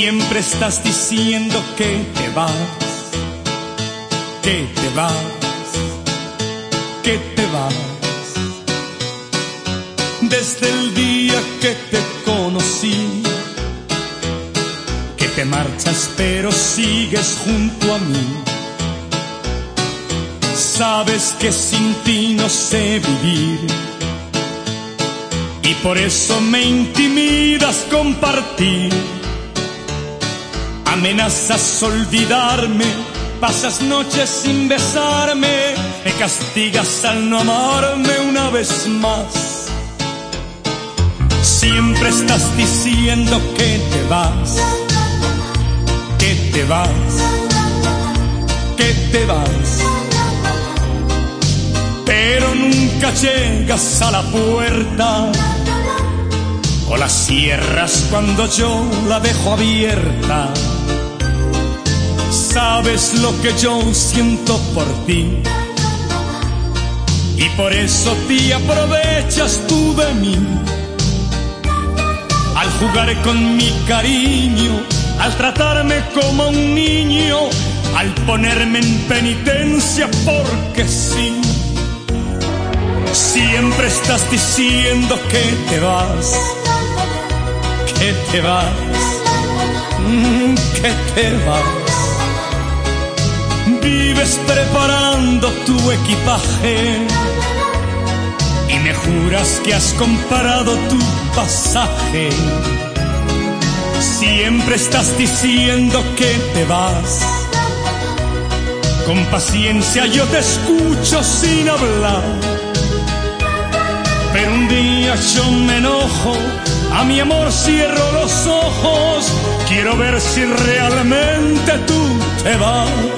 Siempre estás diciendo que te vas, que te vas, que te vas. Desde el día que te conocí, que te marchas pero sigues junto a mí. Sabes que sin ti no sé vivir y por eso me intimidas compartir Amenazas olvidarme, pasas noches sin besarme, me castigas al no amarme una vez más. Siempre estás diciendo que te vas, que te vas, que te vas. Pero nunca llegas a la puerta o la cierras cuando yo la dejo abierta sabes lo que yo siento por ti. Y por eso te aprovechas tú de mí. Al jugar con mi cariño, al tratarme como un niño, al ponerme en penitencia porque sí. Siempre estás diciendo que te vas, que te vas, mm, que te vas vives preparando tu equipaje y me juras que has comprado tu pasaje. Siempre estás diciendo que te vas. Con paciencia yo te escucho sin hablar. Pero un día yo me enojo, a mi amor cierro los ojos. Quiero ver si realmente tú te vas